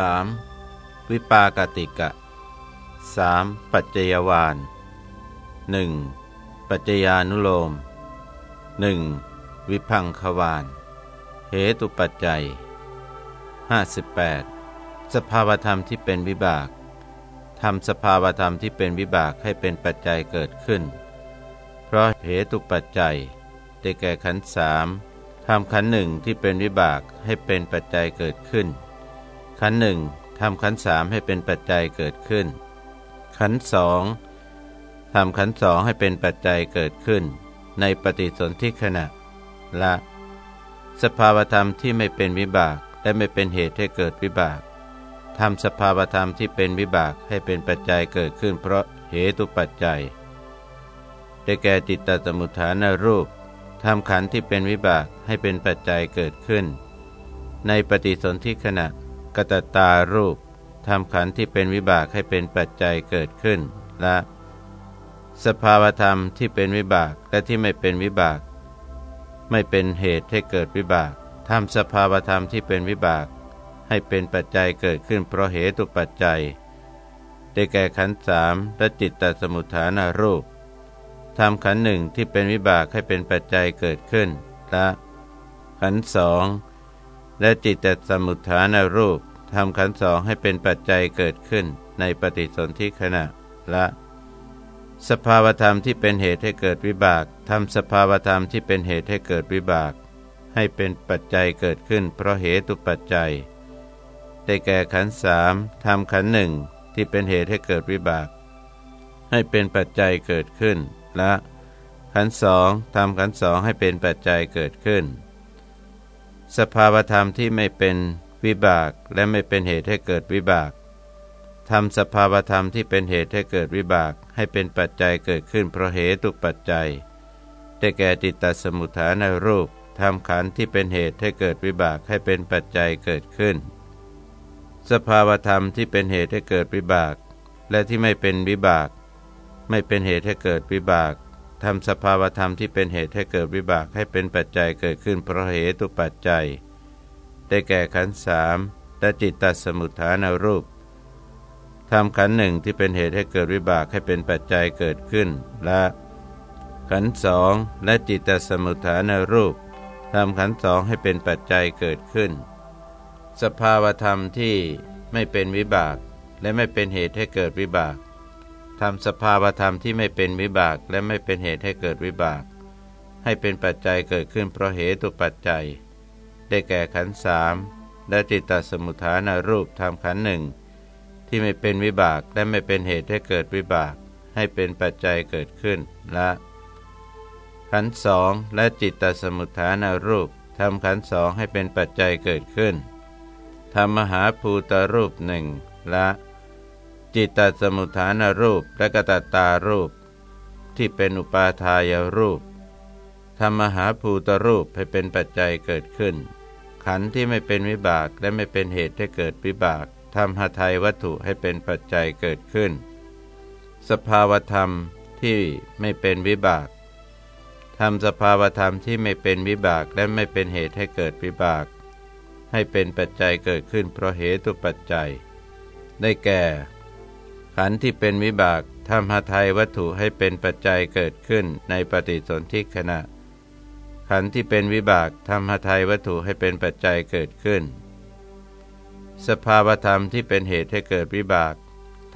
3. วิปากติกะ 3. ปัจจยวาน 1. ปัจจญานุโลม 1. วิพังควานเหตุปัจจัย 58. สภาวธรรมที่เป็นวิบากทำสภาวธรรมที่เป็นวิบากให้เป็นปัจจัยเกิดขึ้น เพราะเหตุปัจจัยได้แก่ขันธ์สามทำขันธ์หนึ่งที่เป็นวิบากให้เป็นปัจจัยเกิดขึ้น ขันหนึ่งทำขันสามให้เป็นปัจจัยเกิดขึ้น ขันสองทำขันสองให้เป็นปัจจัยเกิดขึ้น ในปฏิสนธิขณะละ สภาวธรรมที่ไม่เป็นวิบากและไม่เป็นเหตุให้เกิดวิบากทำสภาวธรรมที่เป็นวิบากให้เป็นปัจจัยเกิดขึ้น เพราะเหตุปัจจัย ได้แก่จิตตสมุทฐานรูปทำขันธ์ที่เป็นวิบากให้เป็นปัจจัยเกิดขึ้น ในปฏิสนธิขณะ กตตารูปทำขันธ์ที่เป็นวิบากให้เป็นปัจจัยเกิดขึ้น และ สภาวธรรมที่เป็นวิบากและที่ไม่เป็นวิบาก ไม่เป็นเหตุให้เกิดวิบากทำสภาวธรรมที่เป็นวิบาก ให้เป็นปัจจัยเกิดขึ้นเพราะเหตุปัจจัย ได้แก่ขันธ์สามและจิตตสมุทฐานารูปทำขันธ์หนึ่งที่เป็นวิบากให้เป็นปัจจัยเกิดขึ้นและขันธ์สอง และจิตตสมุทฐานรูปทำขันสองให้เป็นปัจจัยเกิดขึ้นในปฏิสนธิขณะละ สภาวธรรมที่เป็นเหตุให้เกิดวิบากทำสภาวธรรมที่เป็นเหตุให้เกิดวิบาก ให้เป็นปัจจัยเกิดขึ้น เพราะเหตุปัจจัย ได้แก่ขันสามทำขันหนึ่งที่เป็นเหตุให้เกิดวิบาก ให้เป็นปัจจัยเกิดขึ้นและขันสองทำขันสองให้เป็นปัจจัยเกิดขึ้น สภาวธรรมที่ไม่เป็นวิบากและไม่เป็นเหตุให้เกิดวิบากทำสภาวธรรมที่เป็นเหตุให้เกิดวิบาก ให้เป็นปัจจัยเกิดขึ้นเพราะเหตุปัจจัย ได้แก่จิตตสมุทฐานรูปทำขันที่เป็นเหตุให้เกิดวิบากให้เป็นปัจจัยเกิดขึ้น สภาวธรรมที่เป็นเหตุให้เกิดวิบาก และที่ไม่เป็นวิบาก ไม่เป็นเหตุให้เกิดวิบาก ทำสภาวธรรมที่เป็นเหตุให้เกิดวิบากให้เป็นปัจจัยเกิดขึ้นเพราะเหตุปัจจัย ได้แก่ขันธ์สามและจิตตสมุทฐานรูปทำขันธ์หนึ่งที่เป็นเหตุให้เกิดวิบากให้เป็นปัจจัยเกิดขึ้น และขันธ์สองและจิตตสมุทฐานรูปทำขันธ์สองให้เป็นปัจจัยเกิดขึ้น สภาวธรรมที่ไม่เป็นวิบากและไม่เป็นเหตุให้เกิดวิบาก ทำสภาวธรรมที่ไม่เป็นวิบากและไม่เป็นเหตุให้เกิดวิบาก ให้เป็นปัจจัยเกิดขึ้นเพราะเหตุปัจจัย ได้แก่ขันสามและจิตตสมุทฐานรูปทำขันหนึ่งที่ไม่เป็นวิบากและไม่เป็นเหตุให้เกิดวิบาก ให้เป็นปัจจัยเกิดขึ้นละขันสองและจิตตสมุทฐานรูปทำขันสองให้เป็นปัจจัยเกิดขึ้นธรรมหาภูตรูปหนึ่งละ จิตตสมุทฐานรูปและกตตารูป ที่เป็นอุปาทายรูปธรรมหาภูตรูปให้เป็นปัจจัยเกิดขึ้น ขันธ์ที่ไม่เป็นวิบากและไม่เป็นเหตุให้เกิดวิบากทำหาไทยวัตถุให้เป็นปัจจัยเกิดขึ้น สภาวธรรมที่ไม่เป็นวิบากทำสภาวธรรมที่ไม่เป็นวิบากและไม่เป็นเหตุให้เกิดวิบาก ให้เป็นปัจจัยเกิดขึ้นเพราะเหตุปัจจัย ได้แก่ ขันธ์ที่เป็นวิบากทำหาไทยวัตถุให้เป็นปัจจัยเกิดขึ้นในปฏิสนธิขณะ ขันธ์ที่เป็นวิบากทำหาไทยวัตถุให้เป็นปัจจัยเกิดขึ้น สภาวธรรมที่เป็นเหตุให้เกิดวิบาก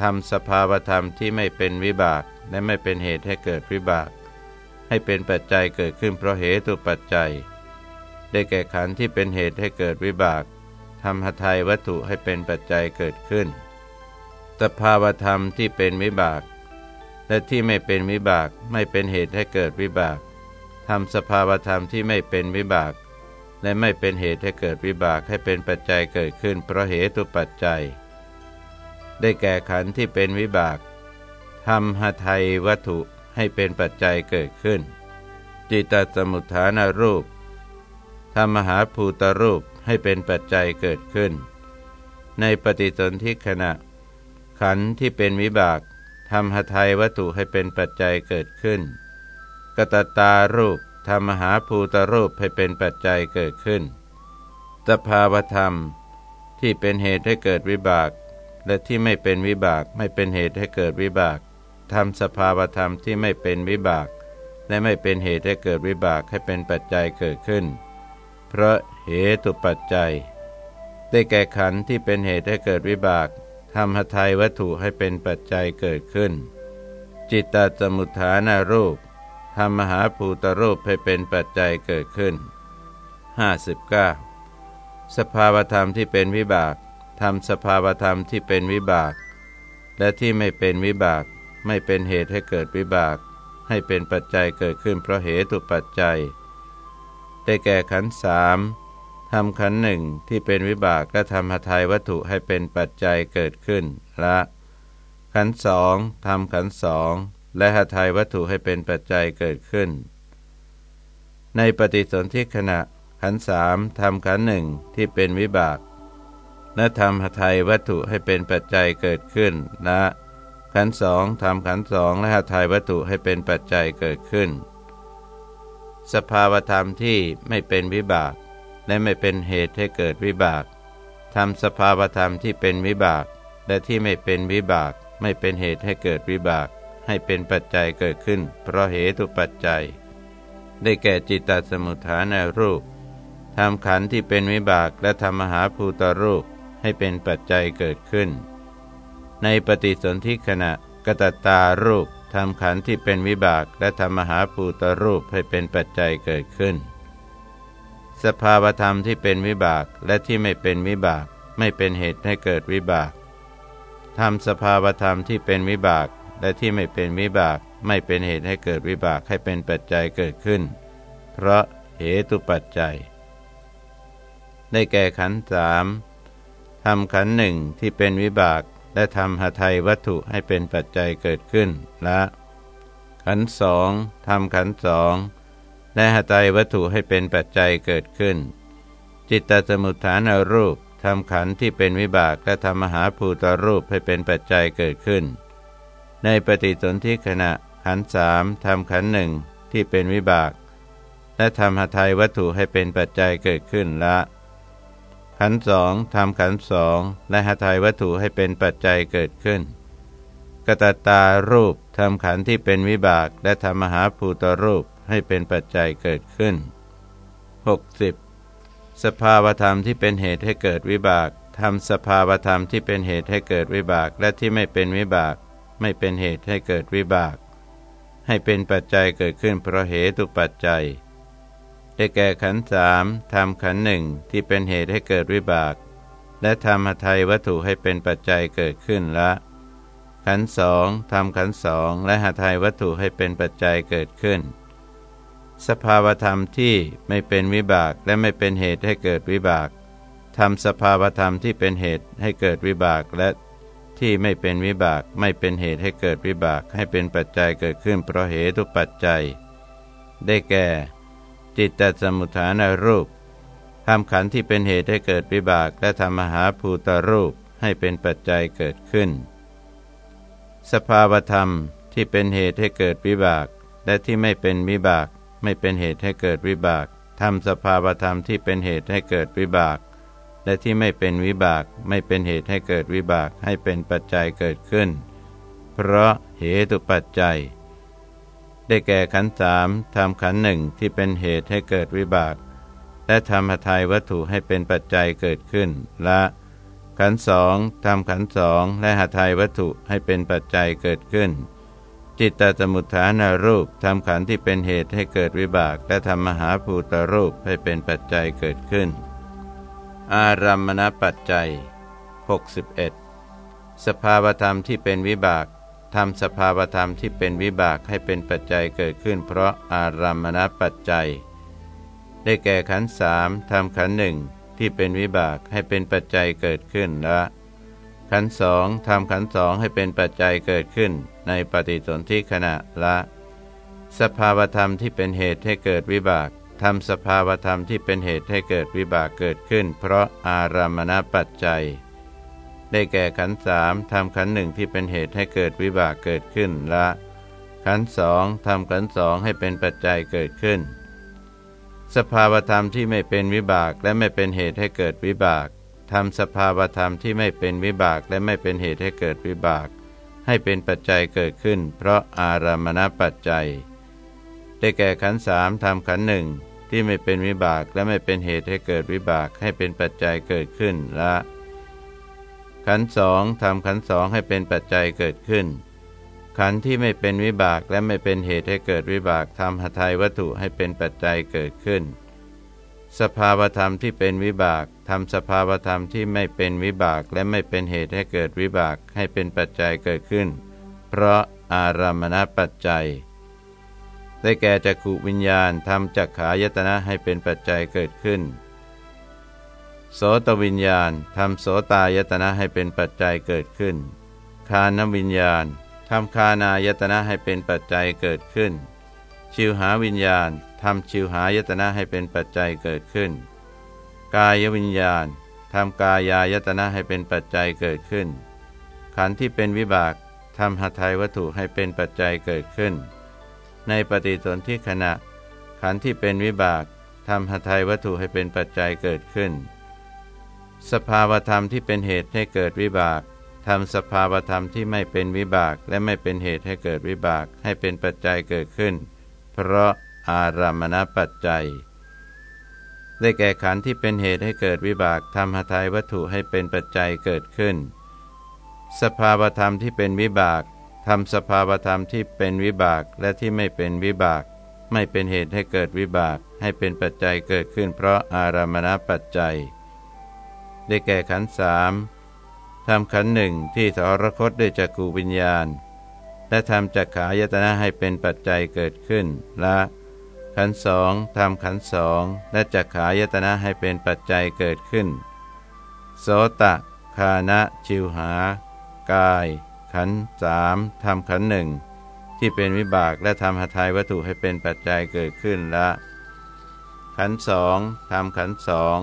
ทำสภาวธรรมที่ไม่เป็นวิบากและไม่เป็นเหตุให้เกิดวิบาก ให้เป็นปัจจัยเกิดขึ้นเพราะเหตุปัจจัย ได้แก่ขันธ์ที่เป็นเหตุให้เกิดวิบากทำหทัยวัตถุให้เป็นปัจจัยเกิดขึ้น สภาวธรรมที่เป็นวิบาก และที่ไม่เป็นวิบากไม่เป็นเหตุให้เกิดวิบากทำสภาวธรรมที่ไม่เป็นวิบาก และไม่เป็นเหตุให้เกิดวิบากให้เป็นปัจจัยเกิดขึ้นเพราะเหตุปัจจัย ได้แก่ขันธ์ที่เป็นวิบากทำหทัยวัตถุให้เป็นปัจจัยเกิดขึ้น จิตตสมุทฐานรูปทำมหาภูตรูปให้เป็นปัจจัยเกิดขึ้น ในปฏิสนธิขณะ ขันธ์ที่เป็นวิบากทำหทัยวัตถุให้เป็นปัจจัยเกิดขึ้น กตตารูปทำมหาภูตรูปให้เป็นปัจจัยเกิดขึ้น สภาวธรรมที่เป็นเหตุให้เกิดวิบาก และที่ไม่เป็นวิบากไม่เป็นเหตุให้เกิดวิบากทำสภาวธรรมที่ไม่เป็นวิบาก และไม่เป็นเหตุให้เกิดวิบากให้เป็นปัจจัยเกิดขึ้น เพราะเหตุปัจจัย ได้แก่ขันธ์ที่เป็นเหตุให้เกิดวิบาก ทำหทัยวัตถุให้เป็นปัจจัยเกิดขึ้น จิตตสมุทฐานารูปทำมหาภูตรูปให้เป็นปัจจัยเกิดขึ้น 59. สภาวธรรมที่เป็นวิบากทำสภาวธรรมที่เป็นวิบาก และที่ไม่เป็นวิบาก ไม่เป็นเหตุให้เกิดวิบาก ให้เป็นปัจจัยเกิดขึ้นเพราะเหตุปัจจัย ได้แก่ขันสาม ทำขันหนึ่งที่เป็นวิบากและทำหทัยวัตถุให้เป็นปัจจัยเกิดขึ้นละ ขันสองทำขันสองและหทัยวัตถุให้เป็นปัจจัยเกิดขึ้น ในปฏิสนธิขณะขันสามทำขันหนึ่งที่เป็นวิบากและทำหทัยวัตถุให้เป็นปัจจัยเกิดขึ้นละขันสองทำขันสองและหทัยวัตถุให้เป็นปัจจัยเกิดขึ้น สภาวธรรมที่ไม่เป็นวิบาก และไม่เป็นเหตุให้เกิดวิบากทำสภาวธรรมที่เป็นวิบาก และที่ไม่เป็นวิบาก ไม่เป็นเหตุให้เกิดวิบาก ให้เป็นปัจจัยเกิดขึ้น เพราะเหตุปัจจัย ได้แก่จิตตสมุทฐานรูปทำขันธ์ที่เป็นวิบากและทำมหาภูตรูปให้เป็นปัจจัยเกิดขึ้น ในปฏิสนธิขณะกตตารูปทำขันธ์ที่เป็นวิบากและทำมหาภูตรูปให้เป็นปัจจัยเกิดขึ้น สภาวธรรมที่เป็นวิบากและที่ไม่เป็นวิบากไม่เป็นเหตุให้เกิดวิบากทำสภาวธรรมที่เป็นวิบากและที่ไม่เป็นวิบากไม่เป็นเหตุให้เกิดวิบากให้เป็นปัจจัยเกิดขึ้น เพราะเหตุปัจจัย ได้แก่ขันธ์สามทำขันหนึ่งที่เป็นวิบากและทำหทัยวัตถุให้เป็นปัจจัยเกิดขึ้นละขันธ์สองทำขันธ์สอง และหตัยวัตถุให้เป็นปัจจัยเกิดขึ้น จิตตสมุทฐานรูปทำขันธ์ที่เป็นวิบากและทำมหาภูตรูปให้เป็นปัจจัยเกิดขึ้น ในปฏิสนธิขณะขันธ์สามทำขันธ์หนึ่งที่เป็นวิบาก และทำหทัยวัตถุให้เป็นปัจจัยเกิดขึ้นละ ขันธ์สองทำขันธ์สองและหทัยวัตถุให้เป็นปัจจัยเกิดขึ้นกตตารูปทำขันธ์ที่เป็นวิบากและทำมหาภูตรูป ให้เป็นปัจจัยเกิดขึ้น 60. สภาวธรรมที่เป็นเหตุให้เกิดวิบากทำสภาวธรรมที่เป็นเหตุให้เกิดวิบากและที่ไม่เป็นวิบาก ไม่เป็นเหตุให้เกิดวิบาก ให้เป็นปัจจัยเกิดขึ้นเพราะเหตุปัจจัย ได้แก่ขันธ์สามทำขันธ์หนึ่งที่เป็นเหตุให้เกิดวิบาก และทำหทัยวัตถุให้เป็นปัจจัยเกิดขึ้นละขันธ์สองทำขันธ์สองและหทัยวัตถุให้เป็นปัจจัยเกิดขึ้น สภาวธรรมที่ไม่เป็นวิบากและไม่เป็นเหตุให้เกิดวิบากทำสภาวธรรมที่เป็นเหตุให้เกิดวิบากและที่ไม่เป็นวิบากไม่เป็นเหตุให้เกิดวิบาก ให้เป็นปัจจัยเกิดขึ้นเพราะเหตุปัจจัย ได้แก่ จิตตสมุทฐานรูปทำขันธ์ที่เป็นเหตุให้เกิดวิบาก และทำมหาภูตรูปให้เป็นปัจจัยเกิดขึ้น สภาวธรรมที่เป็นเหตุให้เกิดวิบาก และที่ไม่เป็นวิบาก ไม่เป็นเหตุให้เกิดวิบากทำสภาวธรรมที่เป็นเหตุให้เกิดวิบาก และที่ไม่เป็นวิบากไม่เป็นเหตุให้เกิดวิบากให้เป็นปัจจัยเกิดขึ้น เพราะเหตุปัจจัย ได้แก่ขันสามทำขันหนึ่งที่เป็นเหตุให้เกิดวิบาก และทำหทัยวัตถุให้เป็นปัจจัยเกิดขึ้นละขันสองทำขันสองและหทัยวัตถุให้เป็นปัจจัยเกิดขึ้น จิตตสมุทฐานารูปทำขันธ์ที่เป็นเหตุให้เกิดวิบาก และทำมหาภูตรูปให้เป็นปัจจัยเกิดขึ้น อารัมมณปัจจัย 61 สภาวธรรมที่เป็นวิบากทำสภาวธรรมที่เป็นวิบากให้เป็นปัจจัยเกิดขึ้น เพราะอารัมมณปัจจัย ได้แก่ขันธ์สามทำขันธ์หนึ่งที่เป็นวิบากให้เป็นปัจจัยเกิดขึ้นละ ขันสองทำขันสองให้เป็นปัจจัยเกิดขึ้น ในปฏิสนธิขณะละ สภาวธรรมที่เป็นเหตุให้เกิดวิบากทำสภาวธรรมที่เป็นเหตุให้เกิดวิบากเกิดขึ้น เพราะอารามณปัจจัย ได้แก่ขันสามทำขันหนึ่งที่เป็นเหตุให้เกิดวิบากเกิดขึ้นละ ขันสองทำขันสองให้เป็นปัจจัยเกิดขึ้น สภาวธรรมที่ไม่เป็นวิบากและไม่เป็นเหตุให้เกิดวิบาก ทำสภาวธรรมที่ไม่เป็นวิบากและไม่เป็นเหตุให้เกิดวิบาก ให้เป็นปัจจัยเกิดขึ้น เพราะอารามณปัจจัย ได้แก่ขันสามทำขันหนึ่งที่ไม่เป็นวิบากและไม่เป็นเหตุให้เกิดวิบากให้เป็นปัจจัยเกิดขึ้นละ ขันสองทำขันสองให้เป็นปัจจัยเกิดขึ้น ขันที่ไม่เป็นวิบากและไม่เป็นเหตุให้เกิดวิบากทำหทัยวัตถุให้เป็นปัจจัยเกิดขึ้น สภาวธรรมที่เป็นวิบากทำสภาวธรรมที่ไม่เป็นวิบากและไม่เป็นเหตุให้เกิดวิบากให้เป็นปัจจัยเกิดขึ้น เพราะอารามณปัจจัย ได้แก่จักขุวิญญาณทำจักขายตนะให้เป็นปัจจัยเกิดขึ้น โสตวิญญาณทำโสตายตนะให้เป็นปัจจัยเกิดขึ้น คานวิญญาณทำคานายตนะให้เป็นปัจจัยเกิดขึ้น ชิวหาวิญญาณทำชิวหายตนะให้เป็นปัจจัยเกิดขึ้น กายวิญญาณทำกายายตนะให้เป็นปัจจัยเกิดขึ้น ขันธ์ที่เป็นวิบากทำหทัยวัตถุให้เป็นปัจจัยเกิดขึ้น ในปฏิสนธิขณะ ขันธ์ที่เป็นวิบากทำหทัยวัตถุให้เป็นปัจจัยเกิดขึ้น สภาวธรรมที่เป็นเหตุให้เกิดวิบากทำสภาวธรรมที่ไม่เป็นวิบากและไม่เป็นเหตุให้เกิดวิบากให้เป็นปัจจัยเกิดขึ้น เพราะอารามณปัจจัย ได้แก่ขันธ์ที่เป็นเหตุให้เกิดวิบากทำหทัยวัตถุให้เป็นปัจจัยเกิดขึ้น สภาวธรรมที่เป็นวิบากทำสภาวธรรมที่เป็นวิบากและที่ไม่เป็นวิบาก ไม่เป็นเหตุให้เกิดวิบาก ให้เป็นปัจจัยเกิดขึ้น เพราะอารามณปัจจัย ได้แก่ขันธ์สามทำขันหนึ่งที่สรคตด้วยจักขูวิญญาณ และทำจักขายตนะให้เป็นปัจจัยเกิดขึ้นละขันสองทำขันสองและจักขายตนะให้เป็นปัจจัยเกิดขึ้น โสตะคานะชิวหา กาย ขันสามทำขันหนึ่งที่เป็นวิบากและทำหทัยวัตถุให้เป็นปัจจัยเกิดขึ้นละ ขันสองทำขันสอง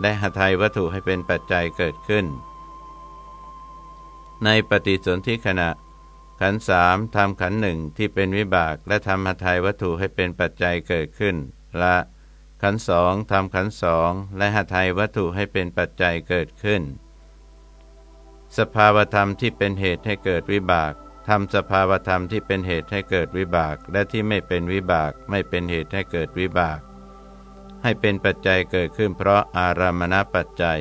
และหทัยวัตถุให้เป็นปัจจัยเกิดขึ้น ในปฏิสนธิขณะ ขันสามทำขันหนึ่งที่เป็นวิบาก และทำหทัยวัตถุให้เป็นปัจจัยเกิดขึ้น ละ ขันสองทำขันสองและหทัยวัตถุให้เป็นปัจจัยเกิดขึ้น สภาวธรรมที่เป็นเหตุให้เกิดวิบากทำสภาวธรรมที่เป็นเหตุให้เกิดวิบาก และที่ไม่เป็นวิบากไม่เป็นเหตุให้เกิดวิบาก ให้เป็นปัจจัยเกิดขึ้นเพราะอารามณปัจจัย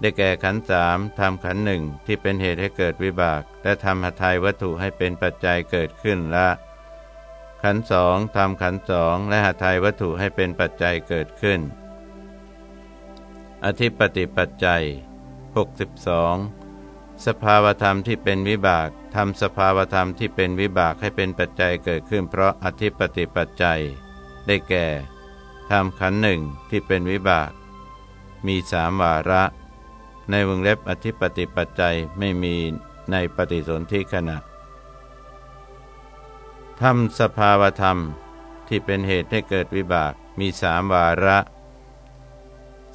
ได้แก่ขันสามทำขันหนึ่งที่เป็นเหตุให้เกิดวิบาก และทำหทัยวัตถุให้เป็นปัจจัยเกิดขึ้นละ ขันสองทำขันสองและหทัยวัตถุให้เป็นปัจจัยเกิดขึ้น อธิปติปัจจัย 62 สภาวธรรมที่เป็นวิบากทำสภาวธรรมที่เป็นวิบากให้เป็นปัจจัยเกิดขึ้น เพราะอธิปติปัจจัย ได้แก่ทำขันหนึ่งที่เป็นวิบาก มีสามวาระ ในวงเล็บอธิปติปัจจัยไม่มีในปฏิสนธิขณะทำสภาวธรรมที่เป็นเหตุให้เกิดวิบากมีสามวาระ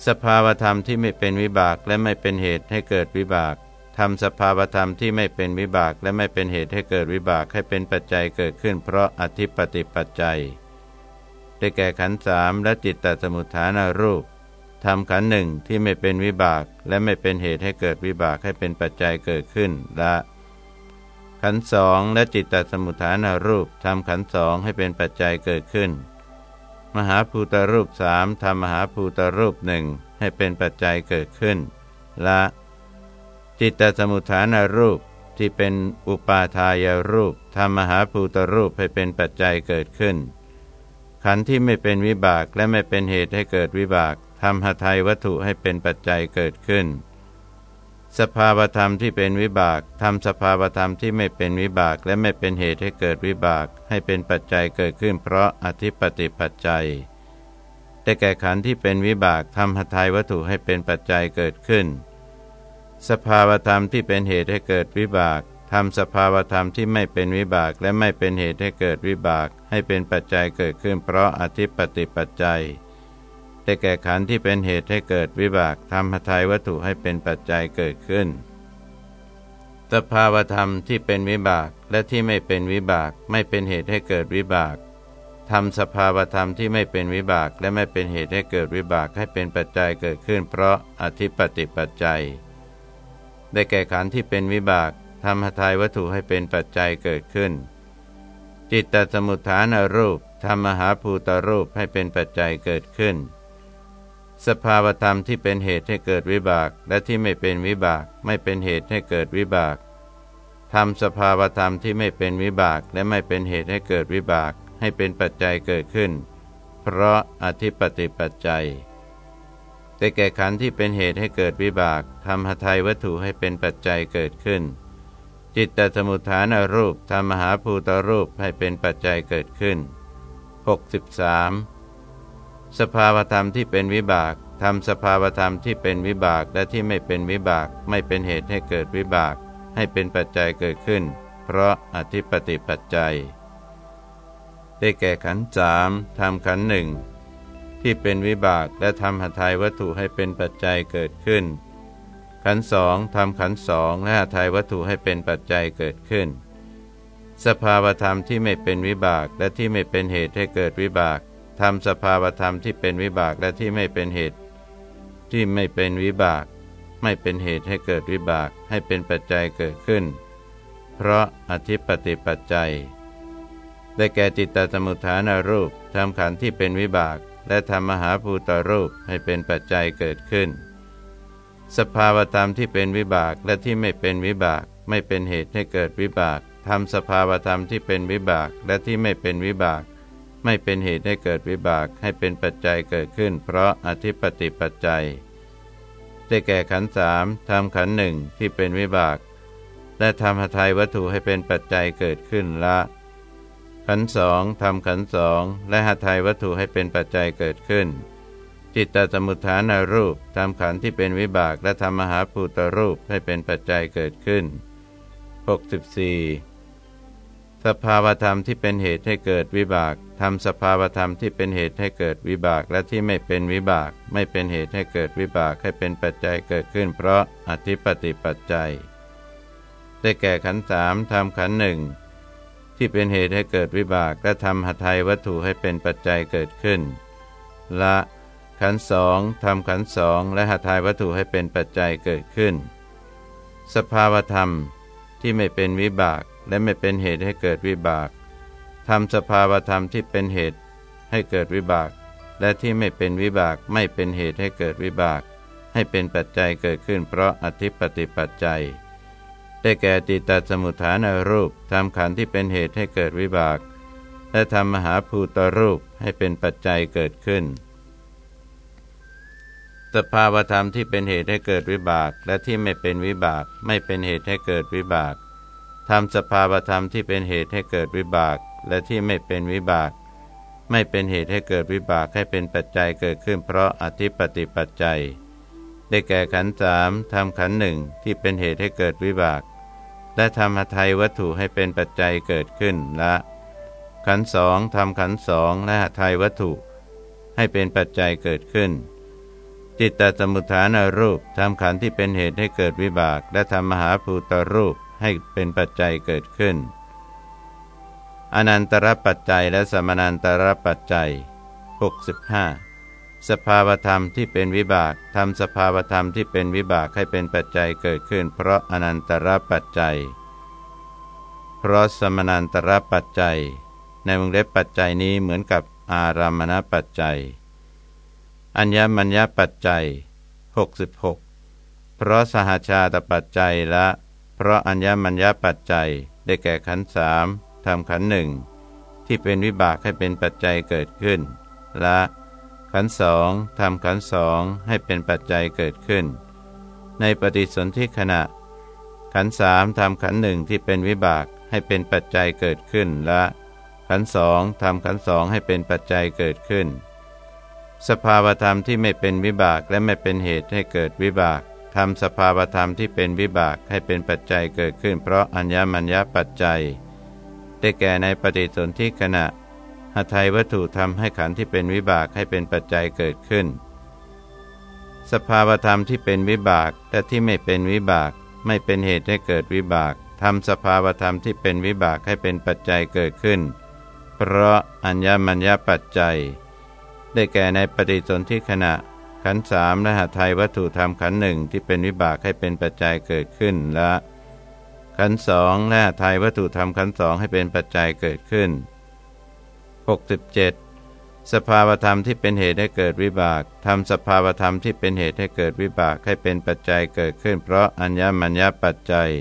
สภาวธรรมที่ไม่เป็นวิบากและไม่เป็นเหตุให้เกิดวิบากทำสภาวธรรมที่ไม่เป็นวิบากและไม่เป็นเหตุให้เกิดวิบากให้เป็นปัจจัยเกิดขึ้น เพราะอธิปติปัจจัย ได้แก่ขันธ์สามและจิตตสมุทฐานรูป ทำขันหนึ่งที่ไม่เป็นวิบากและไม่เป็นเหตุให้เกิดวิบากให้เป็นปัจจัยเกิดขึ้นละขันสองและจิตตสมุทฐานารูปทำขันสองให้เป็นปัจจัยเกิดขึ้น มหาภูตรูปสามทำมหาภูตรูปหนึ่งให้เป็นปัจจัยเกิดขึ้นละจิตตสมุทฐานารูปที่เป็นอุปาทายรูปทำมหาภูตรูปให้เป็นปัจจัยเกิดขึ้น ขันธ์ที่ไม่เป็นวิบากและไม่เป็นเหตุให้เกิดวิบาก ทำหทัยวัตถุให้เป็นปัจจัยเกิดขึ้น สภาวธรรมที่เป็นวิบากทำสภาวธรรมที่ไม่เป็นวิบากและไม่เป็นเหตุให้เกิดวิบาก ให้เป็นปัจจัยเกิดขึ้น เพราะอธิปติปัจจัยได้แก่ขันธ์ที่เป็นวิบากทำหทัยวัตถุให้เป็นปัจจัยเกิดขึ้น สภาวธรรมที่เป็นเหตุให้เกิดวิบากทำสภาวธรรมที่ไม่เป็นวิบากและไม่เป็นเหตุให้เกิดวิบาก ให้เป็นปัจจัยเกิดขึ้น เพราะอธิปติปัจจัย ได้แก่ขันธ์ที่เป็นเหตุให้เกิดวิบากทำหทัยวัตถุให้เป็นปัจจัยเกิดขึ้น สภาวธรรมที่เป็นวิบากและที่ไม่เป็นวิบากไม่เป็นเหตุให้เกิดวิบากทำสภาวธรรมที่ไม่เป็นวิบากและไม่เป็นเหตุให้เกิดวิบากให้เป็นปัจจัยเกิดขึ้น เพราะอธิปติปัจจัย ได้แก่ขันธ์ที่เป็นวิบากทำหทายวัตถุให้เป็นปัจจัยเกิดขึ้น จิตตสมุทฐานรูปทำมหาภูตรูปให้เป็นปัจจัยเกิดขึ้น สภาวธรรมที่เป็นเหตุให้เกิดวิบาก และที่ไม่เป็นวิบากไม่เป็นเหตุให้เกิดวิบากทำสภาวธรรมที่ไม่เป็นวิบากและไม่เป็นเหตุให้เกิดวิบาก ให้เป็นปัจจัยเกิดขึ้น เพราะอธิปติปัจจัย แต่แก่ขันธ์ที่เป็นเหตุให้เกิดวิบากทำหทัยวัตถุให้เป็นปัจจัยเกิดขึ้น จิตตสมุทฐานรูปทำมหาภูตรูปให้เป็นปัจจัยเกิดขึ้น 63 สภาวธรรมที่เป็นวิบากทำสภาวธรรมที่เป็นวิบากและที่ไม่เป็นวิบากไม่เป็นเหตุให้เกิดวิบาก ให้เป็นปัจจัยเกิดขึ้น เพราะอธิปติปัจจัย ได้แก่ขันสามทำขันหนึ่งที่เป็นวิบากและทำหทัยวัตถุให้เป็นปัจจัยเกิดขึ้น ขันสองทำขันสองและหทัยวัตถุให้เป็นปัจจัยเกิดขึ้น สภาวธรรมที่ไม่เป็นวิบากและที่ไม่เป็นเหตุให้เกิดวิบาก ทำสภาวธรรมที่เป็นวิบากและที่ไม่เป็นเหตุ ที่ไม่เป็นวิบาก ไม่เป็นเหตุให้เกิดวิบากให้เป็นปัจจัยเกิดขึ้น เพราะอธิปติปัจจัย ได้แก่จิตตสมุทฐานรูปทำขันธ์ที่เป็นวิบาก และทำมหาภูตรูปให้เป็นปัจจัยเกิดขึ้น สภาวธรรมที่เป็นวิบากและที่ไม่เป็นวิบากไม่เป็นเหตุให้เกิดวิบากทำสภาวธรรมที่เป็นวิบากและที่ไม่เป็นวิบาก ไม่เป็นเหตุให้เกิดวิบากให้เป็นปัจจัยเกิดขึ้น เพราะอธิปติปัจจัย ได้แก่ขันสามทำขันหนึ่งที่เป็นวิบาก และทำหทัยวัตถุให้เป็นปัจจัยเกิดขึ้นละ ขันสองทำขันสองและหาไทยวัตถุให้เป็นปัจจัยเกิดขึ้น จิตตสมุทฐานรูปทำขันที่เป็นวิบากและทำมหาภูตรูปให้เป็นปัจจัยเกิดขึ้น 64สภาวธรรมที่เป็นเหตุให้เกิดวิบาก ทำสภาวธรรมที่เป็นเหตุให้เกิดวิบากและที่ไม่เป็นวิบาก ไม่เป็นเหตุให้เกิดวิบากให้เป็นปัจจัยเกิดขึ้น เพราะอธิปติปัจจัย ได้แก่ขันสามทำขันหนึ่งที่เป็นเหตุให้เกิดวิบากและทำหทัยวัตถุให้เป็นปัจจัยเกิดขึ้น ละขันสองทำขันสองและหทัยวัตถุให้เป็นปัจจัยเกิดขึ้น สภาวธรรมที่ไม่เป็นวิบากและไม่เป็นเหตุให้เกิดวิบาก ทำสภาวธรรมที่เป็นเหตุให้เกิดวิบาก และที่ไม่เป็นวิบากไม่เป็นเหตุให้เกิดวิบาก ให้เป็นปัจจัยเกิดขึ้นเพราะอธิปติปัจจัย ได้แก่จิตตสมุทฐานรูปทำขันธ์ที่เป็นเหตุให้เกิดวิบาก และทำมหาภูตรูปให้เป็นปัจจัยเกิดขึ้น สภาวธรรมที่เป็นเหตุให้เกิดวิบาก และที่ไม่เป็นวิบาก ไม่เป็นเหตุให้เกิดวิบากทำสภาวธรรมที่เป็นเหตุให้เกิดวิบาก และที่ไม่เป็นวิบาก ไม่เป็นเหตุให้เกิดวิบากให้เป็นปัจจัยเกิดขึ้น เพราะอธิปติปัจจัย ได้แก่ขันสามทำขันหนึ่งที่เป็นเหตุให้เกิดวิบาก และทำหทัยวัตถุให้เป็นปัจจัยเกิดขึ้นละ ขันสองทำขันสองและหทัยวัตถุ ให้เป็นปัจจัยเกิดขึ้นจิตตสมุทฐานรูปทำขันที่เป็นเหตุให้เกิดวิบาก และทำมหาภูตรูปให้เป็นปัจจัยเกิดขึ้น อนันตรปัจจัยและสมนันตรปัจจัย 65 สภาวธรรมที่เป็นวิบากทำสภาวธรรมที่เป็นวิบากให้เป็นปัจจัยเกิดขึ้น เพราะอนันตรปัจจัย เพราะสมนันตรปัจจัย ในวงเล็บปัจจัยนี้เหมือนกับอารามณปัจจัย อัญญมัญญปัจจัย 66 เพราะสหชาตปัจจัยและ เพราะอัญญมัญญปัจจัย ได้แก่ขันสาม ทำขันหนึ่งที่เป็นวิบากให้เป็นปัจจัยเกิดขึ้นและ ขันสองทำขันสองให้เป็นปัจจัยเกิดขึ้น ในปฏิสนธิขณะ ขันสามทำขันหนึ่งที่เป็นวิบากให้เป็นปัจจัยเกิดขึ้นและ ขันสองทำขันสองให้เป็นปัจจัยเกิดขึ้น สภาวธรรมที่ไม่เป็นวิบากและไม่เป็นเหตุให้เกิดวิบากทำสภาวธรรมที่เป็นวิบากให้เป็นปัจจัยเกิดขึ้น เพราะอัญญมัญญปัจจัย ได้แก่ในปฏิสนธิขณะหทัยวัตถุทำให้ขันธ์ที่เป็นวิบากให้เป็นปัจจัยเกิดขึ้น สภาวธรรมที่เป็นวิบากและที่ไม่เป็นวิบาก ไม่เป็นเหตุให้เกิดวิบากทำสภาวธรรมที่เป็นวิบากให้เป็นปัจจัยเกิดขึ้น เพราะอัญญมัญญปัจจัย ได้แก่ในปฏิสนธิขณะ ขันสามและหาไทยวัตถุธรรมขันหนึ่งที่เป็นวิบากให้เป็นปัจจัยเกิดขึ้นและ ขันสองและหาไทยวัตถุธรรมขันสองให้เป็นปัจจัยเกิดขึ้น 67 สภาวธรรมที่เป็นเหตุให้เกิดวิบากทำสภาวธรรมที่เป็นเหตุให้เกิดวิบากให้เป็นปัจจัยเกิดขึ้น เพราะอัญญมัญญปัจจัย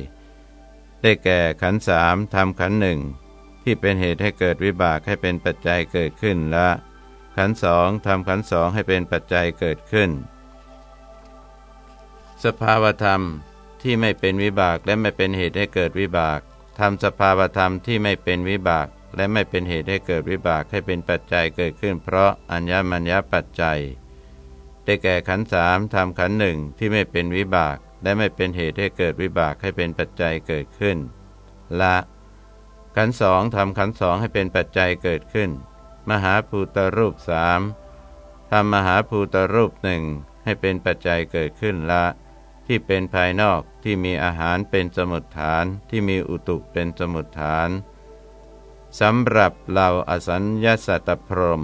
ได้แก่ขันสามทำขันหนึ่งที่เป็นเหตุให้เกิดวิบากให้เป็นปัจจัยเกิดขึ้นละขันสองทำขันสองให้เป็นปัจจัยเกิดขึ้น สภาวธรรม ที่ไม่เป็นวิบากและไม่เป็นเหตุให้เกิดวิบากทำสภาวธรรมที่ไม่เป็นวิบาก และไม่เป็นเหตุให้เกิดวิบากให้เป็นปัจจัยเกิดขึ้น เพราะอัญญมัญญปัจจัย ได้แก่ขันสามทำขันหนึ่งที่ไม่เป็นวิบาก และไม่เป็นเหตุให้เกิดวิบากให้เป็นปัจจัยเกิดขึ้น ละ ขันสองทำขันสองให้เป็นปัจจัยเกิดขึ้น มหาภูตรูปสามทำมหาภูตรูปหนึ่งให้เป็นปัจจัยเกิดขึ้นละ ที่เป็นภายนอก ที่มีอาหารเป็นสมุดฐานที่มีอุตุเป็นสมุดฐานสำหรับเราอสัญญาสัตพรม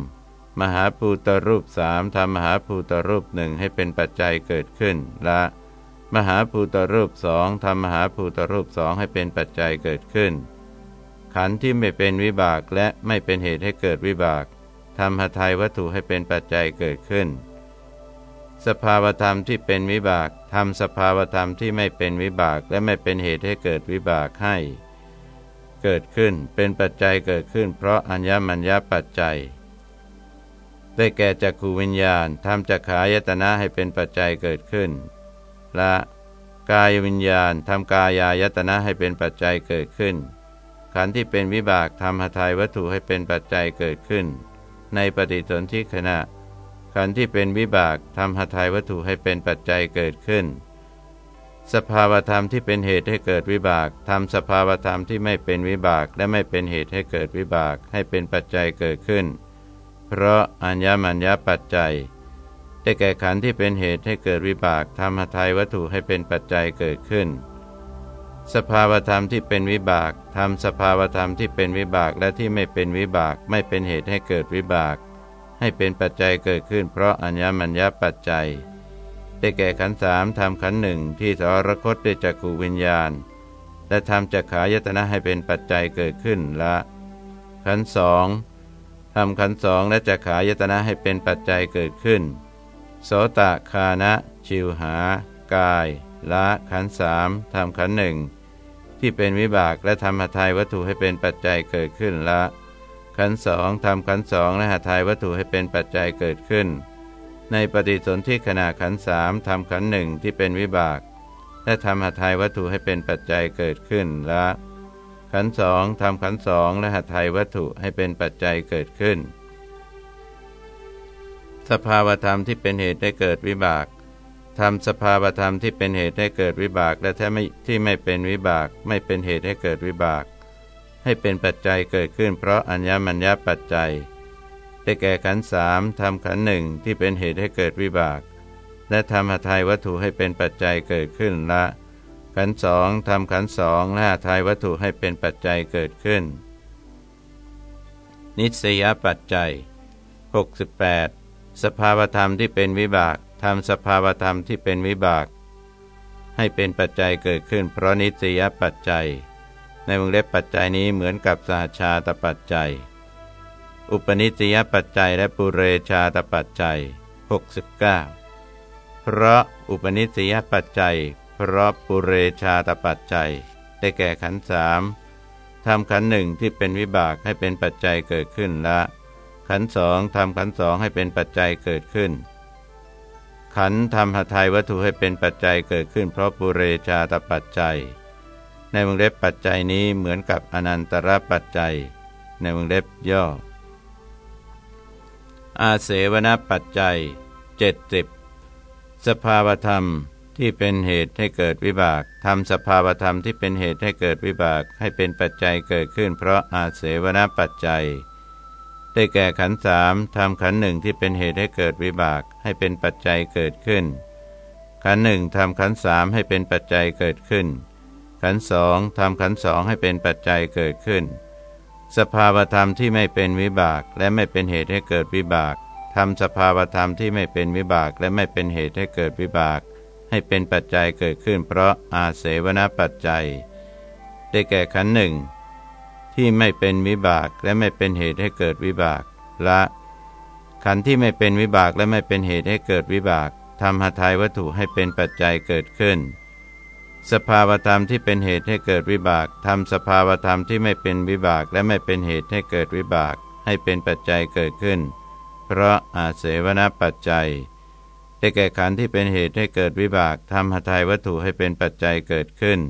มหาภูตรูปสามทำมหาภูตรูปหนึ่งให้เป็นปัจจัยเกิดขึ้นละ มหาภูตรูปสองทำมหาภูตรูปสองให้เป็นปัจจัยเกิดขึ้น ขันธ์ที่ไม่เป็นวิบากและไม่เป็นเหตุให้เกิดวิบากทำหทัยวัตถุให้เป็นปัจจัยเกิดขึ้น สภาวธรรมที่เป็นวิบากทำสภาวธรรมที่ไม่เป็นวิบากและไม่เป็นเหตุให้เกิดวิบากให้ เกิดขึ้นเป็นปัจจัยเกิดขึ้น เพราะอัญญมัญญปัจจัย ได้แก่จักขูวิญญาณทำจักขายตนะให้เป็นปัจจัยเกิดขึ้นและกายวิญญาณทำกายายตนะให้เป็นปัจจัยเกิดขึ้น ขันธ์ที่เป็นวิบากทำหทัยวัตถุให้เป็นปัจจัยเกิดขึ้น ในปฏิสนธิขณะ ขันธ์ที่เป็นวิบากทำหทัยวัตถุให้เป็นปัจจัยเกิดขึ้น สภาวธรรมที่เป็นเหตุให้เกิดวิบากทำสภาวธรรมที่ไม่เป็นวิบากและไม่เป็นเหตุให้เกิดวิบากให้เป็นปัจจัยเกิดขึ้น เพราะอัญญมัญญปัจจัยได้แก่ขันธ์ที่เป็นเหตุให้เกิดวิบากทำหทัยวัตถุให้เป็นปัจจัยเกิดขึ้น สภาวธรรมที่เป็นวิบากทำสภาวธรรมที่เป็นวิบากและที่ไม่เป็นวิบากไม่เป็นเหตุให้เกิดวิบาก ให้เป็นปัจจัยเกิดขึ้นเพราะอัญญมัญญปัจจัย ได้แก่ขันสามทำขันหนึ่งที่สรคตด้วยจักขูวิญญาณ และทำจักขายตนะให้เป็นปัจจัยเกิดขึ้นละ ขันสองทำขันสองและจักขายตนะให้เป็นปัจจัยเกิดขึ้น โสตคานะชิวหา กาย ละขันสามทำขันหนึ่งที่เป็นวิบากและทำหทัยวัตถุให้เป็นปัจจัยเกิดขึ้นละ ขันสองทำขันสองและหทัยวัตถุให้เป็นปัจจัยเกิดขึ้น ในปฏิสนธิขณะขันสามทำขันหนึ่งที่เป็นวิบาก และทำหทัยวัตถุให้เป็นปัจจัยเกิดขึ้นละขันสองทำขันสองและหทัยวัตถุให้เป็นปัจจัยเกิดขึ้น สภาวธรรมที่เป็นเหตุได้เกิดวิบากทำสภาวธรรมที่เป็นเหตุให้เกิดวิบากและไม่ที่ไม่เป็นวิบาก ไม่เป็นเหตุให้เกิดวิบาก ให้เป็นปัจจัยเกิดขึ้น เพราะอัญญมัญญปัจจัย ได้แก่ขันสามทำขันหนึ่งที่เป็นเหตุให้เกิดวิบาก และทำหทัยวัตถุให้เป็นปัจจัยเกิดขึ้นละ ขันสองทำขันสองและหทัยวัตถุให้เป็นปัจจัยเกิดขึ้น นิสยปัจจัย 68 สภาวธรรมที่เป็นวิบากทำสภาวธรรมที่เป็นวิบาก ให้เป็นปัจจัยเกิดขึ้น เพราะนิสยปัจจัย ในวงเล็บปัจจัยนี้เหมือนกับสหชาตปัจจัย อุปนิสยปัจจัยและปุเรชาตปัจจัย 69 เพราะอุปนิสยปัจจัย เพราะปุเรชาตปัจจัย ได้แก่ขันสามทำขันหนึ่งที่เป็นวิบากให้เป็นปัจจัยเกิดขึ้นละ ขันสองทำขันสองให้เป็นปัจจัยเกิดขึ้น ขันธรรมหทัยวัตถุให้เป็นปัจจัยเกิดขึ้น เพราะปุเรชาตปัจจัย ในวงเล็บปัจจัยนี้เหมือนกับอนันตระปัจจัย ในวงเล็บย่อ อาเสวนปัจจัยเจ็ดสิบสภาวธรรมที่เป็นเหตุให้เกิดวิบากทำสภาวธรรมที่เป็นเหตุให้เกิดวิบากให้เป็นปัจจัยเกิดขึ้น เพราะอาเสวนปัจจัย ได้แก่ขันสามทำขันหนึ่งที่เป็นเหตุให้เกิดวิบากให้เป็นปัจจัยเกิดขึ้น ขันหนึ่งทำขันสามให้เป็นปัจจัยเกิดขึ้น ขันสองทำขันสองให้เป็นปัจจัยเกิดขึ้น สภาวธรรมที่ไม่เป็นวิบากและไม่เป็นเหตุให้เกิดวิบากทำสภาวธรรมที่ไม่เป็นวิบากและไม่เป็นเหตุให้เกิดวิบาก ให้เป็นปัจจัยเกิดขึ้น เพราะอาเสวนปัจจัย ได้แก่ขันหนึ่งที่ไม่เป็นวิบากและไม่เป็นเหตุให้เกิดวิบากละขันธ์ที่ไม่เป็นวิบากและไม่เป็นเหตุให้เกิดวิบากทำหทายวัตถุให้เป็นปัจจัยเกิดขึ้น สภาวธรรมที่เป็นเหตุให้เกิดวิบากทำสภาวธรรมที่ไม่เป็นวิบากและไม่เป็นเหตุให้เกิดวิบาก ให้เป็นปัจจัยเกิดขึ้น เพราะอาเสวนปัจจัยได้แก่ขันธ์ที่เป็นเหตุให้เกิดวิบากทำหทายวัตถุให้เป็นปัจจัยเกิดขึ้น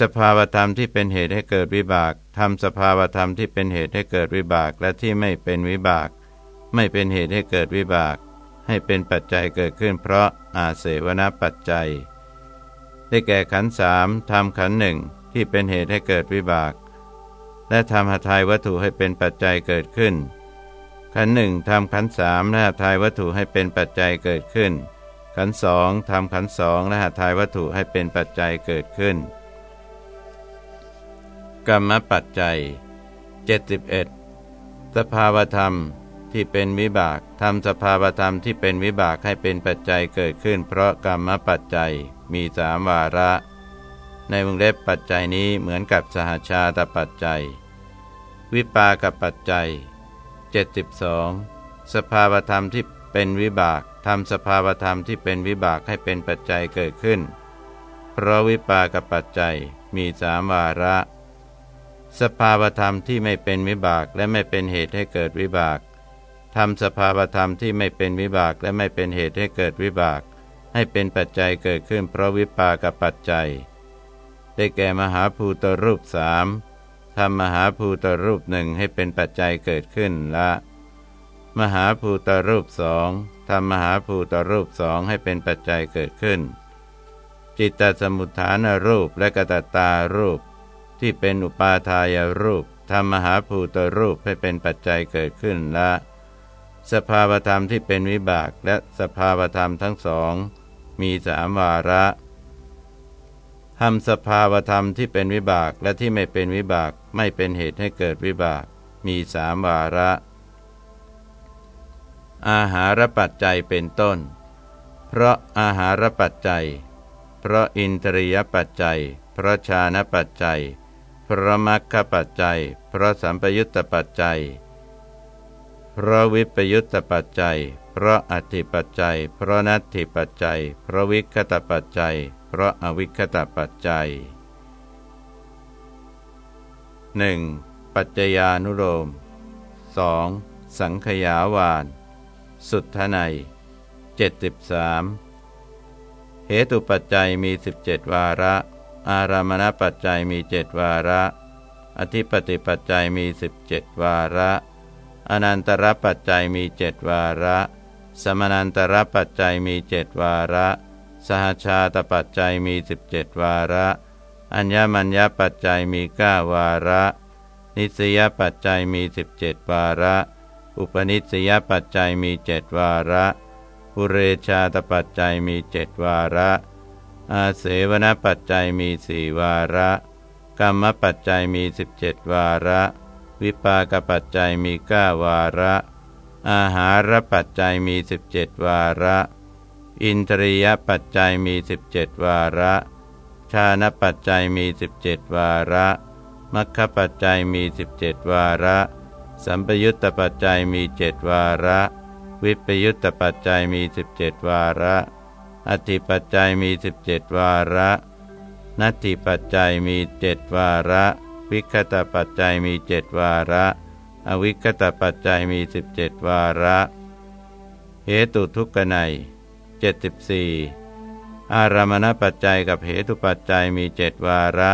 สภาวธรรมที่เป็นเหตุให้เกิดวิบากทำสภาวธรรมที่เป็นเหตุให้เกิดวิบากและที่ไม่เป็นวิบาก ไม่เป็นเหตุให้เกิดวิบาก ให้เป็นปัจจัยเกิดขึ้น เพราะอาเสวนปัจจัย ได้แก่ขันสามทำขันหนึ่งที่เป็นเหตุให้เกิดวิบาก และทำหทายวัตถุให้เป็นปัจจัยเกิดขึ้น ขันหนึ่งทำขันสามและหทายวัตถุให้เป็นปัจจัยเกิดขึ้น ขันสองทำขันสองและหทายวัตถุให้เป็นปัจจัยเกิดขึ้น กรรมปัจจัย 71 สภาวธรรมที่เป็นวิบากทำสภาวธรรมที่เป็นวิบากให้เป็นปัจจัยเกิดขึ้น เพราะกรรมปัจจัย มีสามวาระ ในวงเล็บปัจจัยนี้เหมือนกับสหชาตปัจจัย วิปากับปัจจัย 72 สภาวธรรมที่เป็นวิบากทำสภาวธรรมที่เป็นวิบากให้เป็นปัจจัยเกิดขึ้น เพราะวิปากับปัจจัยมีสามวาระ สภาวธรรมที่ไม่เป็นวิบากและไม่เป็นเหตุให้เกิดวิบากทำสภาวธรรมที่ไม่เป็นวิบากและไม่เป็นเหตุให้เกิดวิบาก ให้เป็นปัจจัยเกิดขึ้นเพราะวิปากับปัจจัย ได้แก่มหาภูตรูปสามทำมหาภูตรูปหนึ่งให้เป็นปัจจัยเกิดขึ้นละ มหาภูตรูปสองทำมหาภูตรูปสองให้เป็นปัจจัยเกิดขึ้น จิตตสมุทฐานรูปและกตตารูป ที่เป็นอุปาทายรูปทำมหาภูตรูปให้เป็นปัจจัยเกิดขึ้นละ สภาวธรรมที่เป็นวิบากและสภาวธรรมทั้งสอง มีสามวาระทำสภาวธรรมที่เป็นวิบากและที่ไม่เป็นวิบากไม่เป็นเหตุให้เกิดวิบาก มีสามวาระ อาหารปัจจัยเป็นต้น เพราะอาหารปัจจัย เพราะอินทรียปัจจัย เพราะชาณปัจจัย เพราะมัคคปัจจัย เพราะสัมปยุตตปัจจัย เพราะวิปยุตตปัจจัย เพราะอธิปัจจัย เพราะนัตถิปัจจัย เพราะวิคตปัจจัย เพราะอวิคตปัจจัย 1. ปัจจญานุโลม 2. สังขยาวาน สุทธไน73เหตุปัจจัยมี 17 วาระ อารามณปัจจัยมีเจ็ดวาระ อธิปติปัจจัยมี 17 วาระ อนันตรปัจจัยมีเจ็ดวาระ สมนันตรปัจจัยมีเจ็ดวาระ สหชาตปัจจัยมีสิบเจ็ดวาระ อัญญมัญญปัจจัยมีเก้าวาระ นิสยปัจจัยมีสิบเจ็ดวาระ อุปนิสยปัจจัยมีเจ็ดวาระปุเรชาตปัจจัยมีเจ็ดวาระ อาเสวนปัจจัยมีสี่วาระ กรรมปัจจัยมีสิบเจ็ดวาระ วิปากปัจจัยมีเก้าวาระ อาหารปัจจัยมีสิบเจ็ดวาระ อินทรียปัจจัยมีสิบเจ็ดวาระ ชาณปัจจัยมีสิบเจ็ดวาระมัคคปัจจัยมีสิบเจ็ดวาระ สัมปยุตตปัจจัยมีเจ็ดวาระ วิปยุตตปัจจัยมีสิบเจ็ดวาระ อธิปัจจัยมีสิบเจ็ดวาระนัตถิปัจจัยมีเจ็ดวาระ วิคตปัจจัยมีเจ็ดวาระ อวิคตปัจจัยมีสิบเจ็ดวาระเหตุทุกขไนเจ็ดสิบสี่อารามณปัจจัยกับเหตุปัจจัยมีเจ็ดวาระ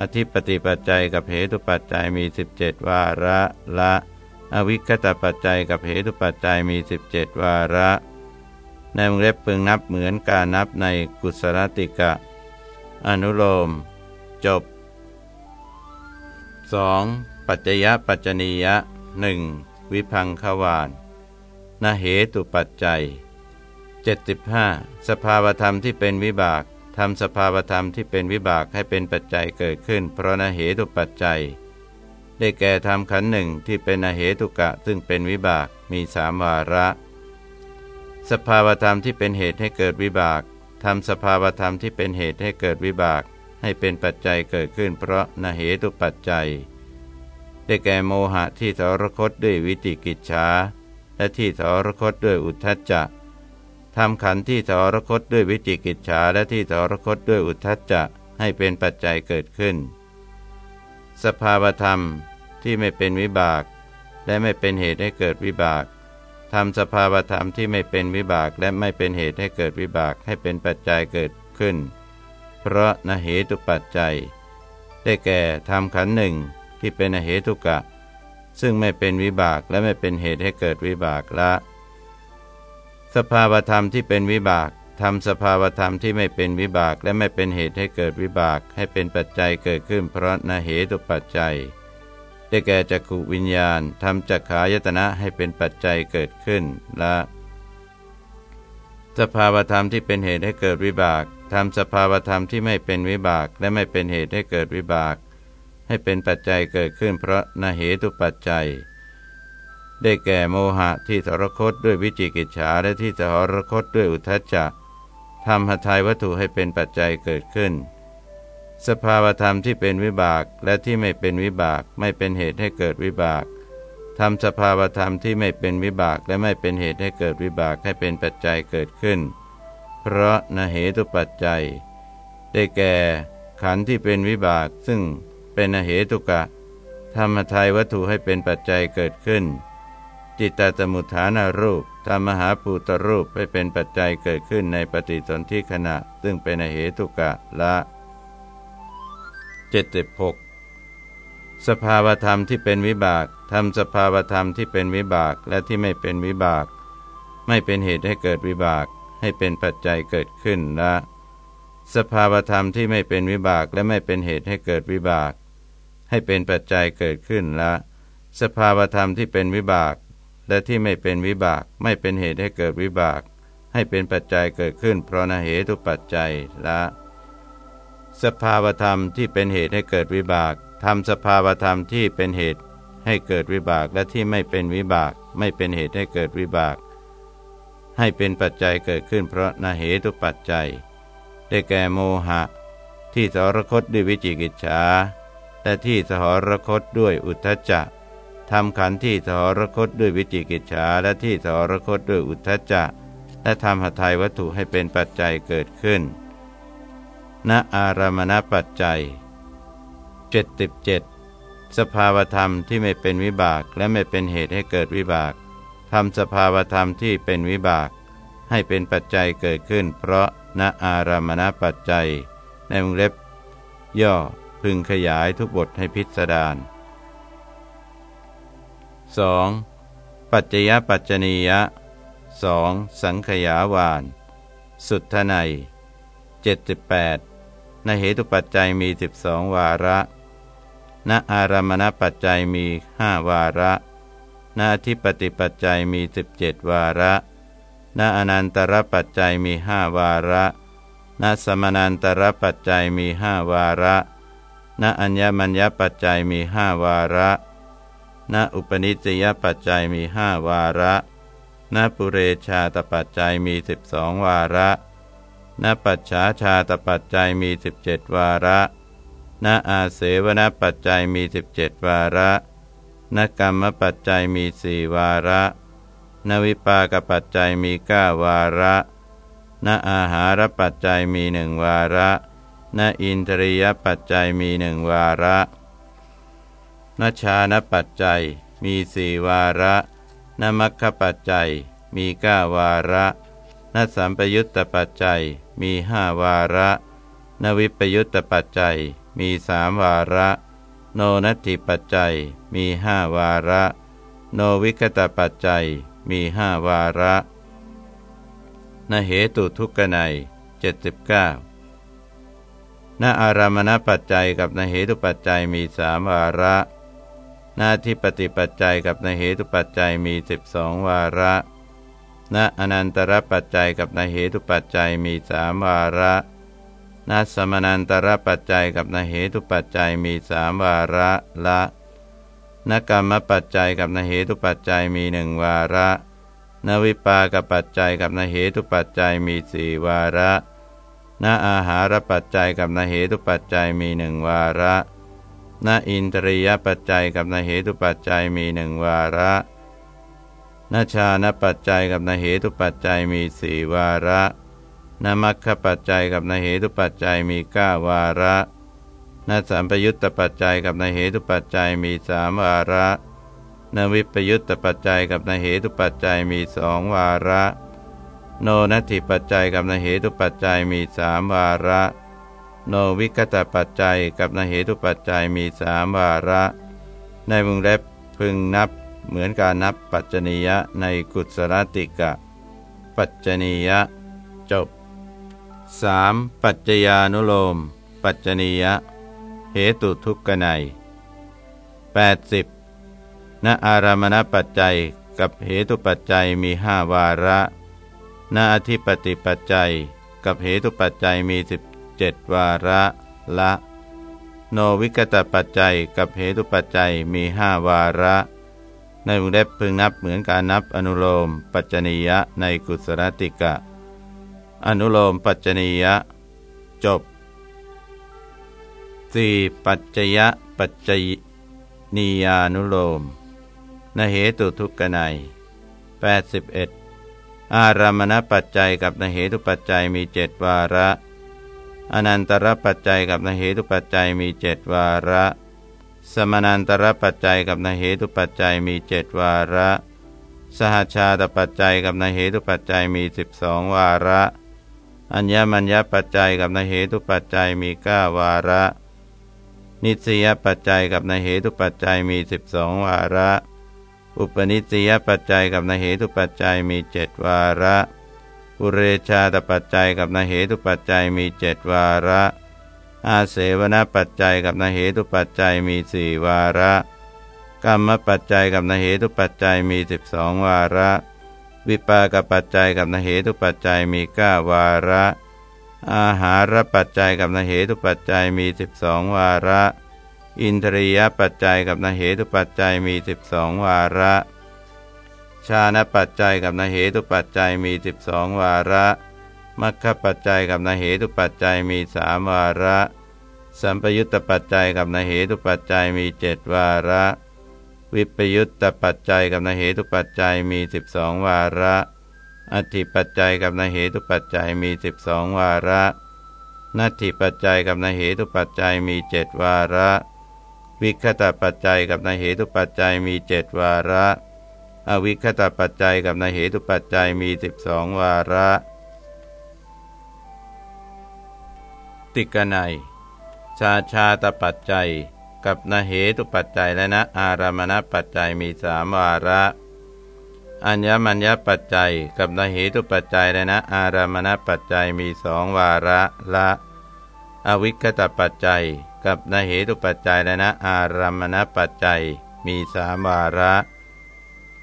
อธิปติปัจจัยกับเหตุปัจจัยมีสิบเจ็ดวาระละ อวิคตปัจจัยกับเหตุปัจจัยมีสิบเจ็ดวาระในวงเล็บพึงนับเหมือนการนับในกุศลติกะ อนุโลม จบ 2. ปัจจยปัจจนียะหนึ่งวิพังขวานนเหตุปัจจัย 75. สภาวธรรมที่เป็นวิบากทำสภาวธรรมที่เป็นวิบากให้เป็นปัจจัยเกิดขึ้น เพราะนเหตุปัจจัย ได้แก่ทำขันหนึ่งที่เป็นอเหตุกะซึ่งเป็นวิบากมีสามวาระ สภาวธรรมที่เป็นเหตุให้เกิดวิบากทำสภาวธรรมที่เป็นเหตุให้เกิดวิบาก ให้เป็นปัจจัยเกิดขึ้น เพราะนเหตุปัจจัย ได้แก่โมหะที่ทรคตด้วยวิจิกิจฉาและที่ทรคตด้วยอุทธัจจะทำขันที่ทรคตด้วยวิจิกิจฉาและที่ทรคตด้วยอุทธัจจะให้เป็นปัจจัยเกิดขึ้น สภาวธรรมที่ไม่เป็นวิบาก และไม่เป็นเหตุให้เกิดวิบากทำสภาวธรรมที่ไม่เป็นวิบากและไม่เป็นเหตุให้เกิดวิบากให้เป็นปัจจัยเกิดขึ้น เพราะนเหตุปัจจัย ได้แก่ทำขันหนึ่ง ที่เป็นอเหตุกะ ซึ่งไม่เป็นวิบากและไม่เป็นเหตุให้เกิดวิบากละ สภาวธรรมที่เป็นวิบากทำสภาวธรรมที่ไม่เป็นวิบากและไม่เป็นเหตุให้เกิดวิบาก ให้เป็นปัจจัยเกิดขึ้นเพราะนเหตุปัจจัย ได้แก่จักขวิญญาณทำจักขายตนะให้เป็นปัจจัยเกิดขึ้นละสภาวธรรมที่เป็นเหตุให้เกิดวิบากทำสภาวธรรมที่ไม่เป็นวิบากและไม่เป็นเหตุให้เกิดวิบาก ให้เป็นปัจจัยเกิดขึ้นเพราะนาเหตุปัจจัย ได้แก่โมหะที่ทรคตด้วยวิจิกิจฉาและที่ทรคตด้วยอุทจจะทำหทัยวัตถุให้เป็นปัจจัยเกิดขึ้น สภาวธรรมที่เป็นวิบากและที่ไม่เป็นวิบากไม่เป็นเหตุให้เกิดวิบากทำสภาวธรรมที่ไม่เป็นวิบากและไม่เป็นเหตุให้เกิดวิบากให้เป็นปัจจัยเกิดขึ้น เพราะนเหตุปัจจัย ได้แก่ขันธ์ที่เป็นวิบากซึ่ง เป็นอเหตุกะ ธรรมทายวัตถุให้เป็นปัจจัยเกิดขึ้น จิตตสมุทฐานารูปธรรมหาภูตรูปให้เป็นปัจจัยเกิดขึ้นในปฏิสนธิขณะ ซึ่งเป็นอเหตุกะละ76 สภาวธรรมที่เป็นวิบากทำสภาวธรรมที่เป็นวิบากและที่ไม่เป็นวิบาก ไม่เป็นเหตุให้เกิดวิบากให้เป็นปัจจัยเกิดขึ้นละสภาวธรรมที่ไม่เป็นวิบากและไม่เป็นเหตุให้เกิดวิบาก ให้เป็นปัจจัยเกิดขึ้นละ สภาวธรรมที่เป็นวิบาก และที่ไม่เป็นวิบาก ไม่เป็นเหตุให้เกิดวิบาก ให้เป็นปัจจัยเกิดขึ้น เพราะนเหตุปัจจัยละ สภาวธรรมที่เป็นเหตุให้เกิดวิบากทำสภาวธรรมที่เป็นเหตุให้เกิดวิบากและที่ไม่เป็นวิบาก ไม่เป็นเหตุให้เกิดวิบาก ให้เป็นปัจจัยเกิดขึ้น เพราะนาเหตุปัจจัย ได้แก่โมหะ ที่สรคตด้วยวิจิกิจฉา และที่สหรคตด้วยอุทธจะทำขันธ์ที่สหรคตด้วยวิจิกิจฉาและที่สหรคตด้วยอุทธจะและทำหทัยวัตถุให้เป็นปัจจัยเกิดขึ้น ณอารามณปัจจัย 77 สภาวธรรมที่ไม่เป็นวิบากและไม่เป็นเหตุให้เกิดวิบากทำสภาวธรรมที่เป็นวิบาก ให้เป็นปัจจัยเกิดขึ้น เพราะณอารามณปัจจัยในวงเล็บ ย่อ พึงขยายทุกบทให้พิสดาร 2. ปัจจยปัจจนียะ 2. สังขยาวาน สุทธไน78นเหตุปัจจัยมีสิบสองวาระณอารามณปัจจัยมีห้าวาระณทิปติปัจจัยมีสิบเจ็ดวาระณอนันตรปัจจัยมีห้าวาระณสมนันตรปัจจัยมีห้าวาระ ณอัญญมัญญปัจจัยมีห้าวาระ ณอุปนิสยปัจจัยมีห้าวาระ ณปุเรชาตปัจจัยมีสิบสองวาระ ณปัจฉาชาตปัจจัยมีสิบเจ็ดวาระ ณอาเสวนปัจจัยมีสิบเจ็ดวาระณกรรมปัจจัยมีสี่วาระณวิปากปัจจัยมีเก้าวาระ ณอาหารปัจจัยมีหนึ่งวาระ ณอินทรียปัจจัยมีหนึ่งวาระณชานปัจจัยมีสี่วาระณมัคคปัจจัยมีเก้าวาระณสัมปยุตตปัจจัยมีห้าวาระ นวิปยุตตปัจจัยมีสามวาระ โนนัตถิปัจจัยมีห้าวาระ โนวิคตปัจจัยมีห้าวาระ นเหตุทุกขไนเจ็ดสิบเก้า ณอารามณปัจจัยกับนเหตุปัจจัยมีสามวาระ หน้าที่ปฏิปัจจัยกับนเหตุปัจจัยมีสิบสองวาระ ณอนันตรปัจจัยกับนเหตุปัจจัยมีสามวาระณสมนันตรปัจจัยกับนเหตุปัจจัยมีสามวาระละนกรรมปัจจัยกับนเหตุปัจจัยมีหนึ่งวาระ นวิปากปัจจัยกับนเหตุปัจจัยมีสี่วาระ นอาหารปัจจัยกับนเหตุปัจจัยมีหนึ่งวาระนอินทรียปัจจัยกับนเหตุปัจจัยมีหนึ่งวาระนชานปัจจัยกับนเหตุปัจจัยมีสี่วาระนมัคคปัจจัยกับนเหตุปัจจัยมีเก้าวาระนสัมปยุตตปัจจัยกับนเหตุปัจจัยมีสามวาระนวิปยุตตปัจจัยกับนเหตุปัจจัยมีสองวาระ โนนัตถิปัจจัยกับนเหตุปัจจัยมีสามวาระ โนวิกตปัจจัยกับนเหตุปัจจัยมีสามวาระ ในวงเล็บพึงนับเหมือนการนับปัจจนียะในกุศลติกะ ปัจจนียะ จบ 3. ปัจจญานุโลม ปัจจนียะ เหตุทุกขไน80ณอารามณปัจจัยกับเหตุปัจจัยมีห้าวาระ ณอธิปติปัจจัย กับเหตุปัจจัยมี 17 วาระละ โนวิกตปัจจัยกับเหตุปัจจัยมีห้าวาระ ในวงเล็บพึงนับเหมือนการนับอนุโลมปัจจนียะในกุศลติกะ อนุโลมปัจจนียะ จบ 4. ปัจจยะปัจจนียานุโลมนเหตุทุกขไน81 อารามณปัจจัยกับนเหตุปัจจัยมีเจ็ดวาระ อนันตรปัจจัยกับนเหตุปัจจัยมีเจ็ดวาระ สมนันตรปัจจัยกับนเหตุปัจจัยมีเจ็ดวาระ สหชาตปัจจัยกับนเหตุปัจจัยมีสิบสองวาระ อัญญมัญญปัจจัยกับนเหตุปัจจัยมีเก้าวาระ นิสยปัจจัยกับนเหตุปัจจัยมีสิบสองวาระ อุปนิสยปัจจัยกับนาเหตุปัจจัยมีเจ็ดวาระอุเรชาตปัจจัยกับนาเหตุปัจจัยมีเจ็ดวาระ อาเสวนปัจจัยกับนาเหตุปัจจัยมีสี่วาระ กรรมปัจจัยกับนาเหตุปัจจัยมีสิบสองวาระ วิปากปัจจัยกับนาเหตุปัจจัยมีเก้าวาระ อาหารปัจจัยกับนาเหตุปัจจัยมีสิบสองวาระ อินทรียปัจจัยกับนเหตุปัจจัยมีสิบสองวาระ ชาณปัจจัยกับนเหตุปัจจัยมีสิบสองวาระมัคคปัจจัยกับนเหตุปัจจัยมีสามวาระ สัมปยุตตปัจจัยกับนเหตุปัจจัยมีเจ็ดวาระ วิปยุตตปัจจัยกับนเหตุปัจจัยมีสิบสองวาระ อธิปัจจัยกับนเหตุปัจจัยมีสิบสองวาระ นัตถิปัจจัยกับนเหตุปัจจัยมีเจ็ดวาระ วิคตปัจจัยกับนเหตุปัจจัยมีเจ็ดวาระ อวิคตปัจจัยกับนเหตุปัจจัยมีสิบสองวาระ ติกนัยชาชาตปัจจัย กับนเหตุปัจจัยและนะอารามณปัจจัยมีสามวาระอัญญมัญญปัจจัย กับนเหตุปัจจัยและนะอารามณปัจจัยมีสองวาระละ อวิคตปัจจัย กับนเหตุปัจจัยและนะอารามณปัจจัยมีสามวาระ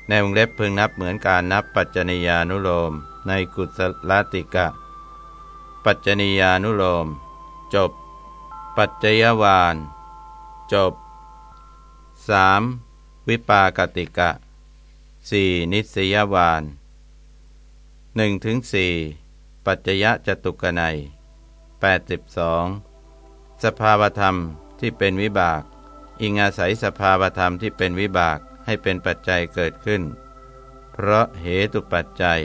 ในวงเล็บพึงนับเหมือนการนับปัจจนียานุโลม ในกุศลติกะ ปัจจนียานุโลม จบ ปัจจยวาน จบ 3. วิปากติกะ 4. นิสยวาน1ถึง4ปัจจยะจตุกนัย82 สภาวธรรมที่เป็นวิบาก อิงอาศัยสภาวธรรมที่เป็นวิบากให้เป็นปัจจัยเกิดขึ้น เพราะเหตุปัจจัย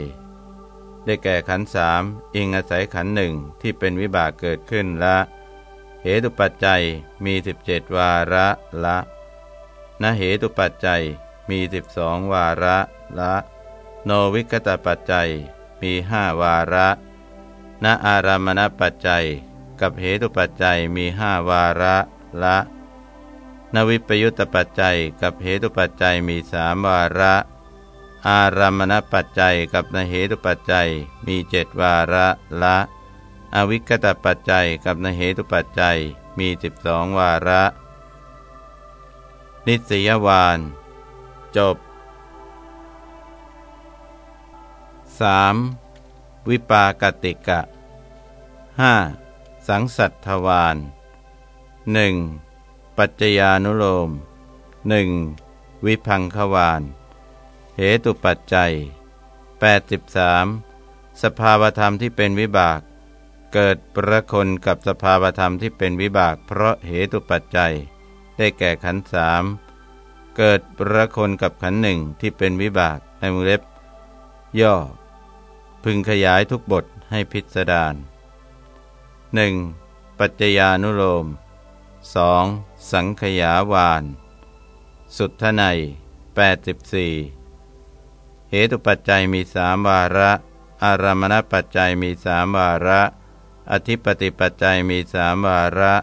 ได้แก่ขันสามอิงอาศัยขันหนึ่งที่เป็นวิบากเกิดขึ้นละ เหตุปัจจัยมี 17 วาระละนะเหตุปัจจัยมีสิบสองวาระละ โนวิกตปัจจัยมีห้าวาระณอารามณปัจจัย กับเหตุปัจจัยมีห้าวาระละ นวิปยุตตปัจจัยกับเหตุปัจจัยมีสามวาระ อารามณปัจจัยกับนเหตุปัจจัยมีเจ็ดวาระละ อวิกตปัจจัยกับนเหตุปัจจัยมีสิบสองวาระ นิสยวาน จบ 3. วิปากติกะ 5. สังสัตทวาน 1. ปัจจญานุโลม 1. วิพังควานเหตุปัจจัย 83 สภาวธรรมที่เป็นวิบาก เกิดประคนกับสภาวธรรมที่เป็นวิบาก เพราะเหตุปัจจัย ได้แก่ขันสามเกิดประคนกับขันหนึ่งที่เป็นวิบากในมือเล็บ ย่อ พึงขยายทุกบทให้พิสดาร 1. ปัจจญานุโลม 2. สังขยาวาน สุทไน84เหตุปัจจัยมีสามวาระ อารมณปัจจัยมีสามวาระ อธิปติปัจจัยมีสามวาระ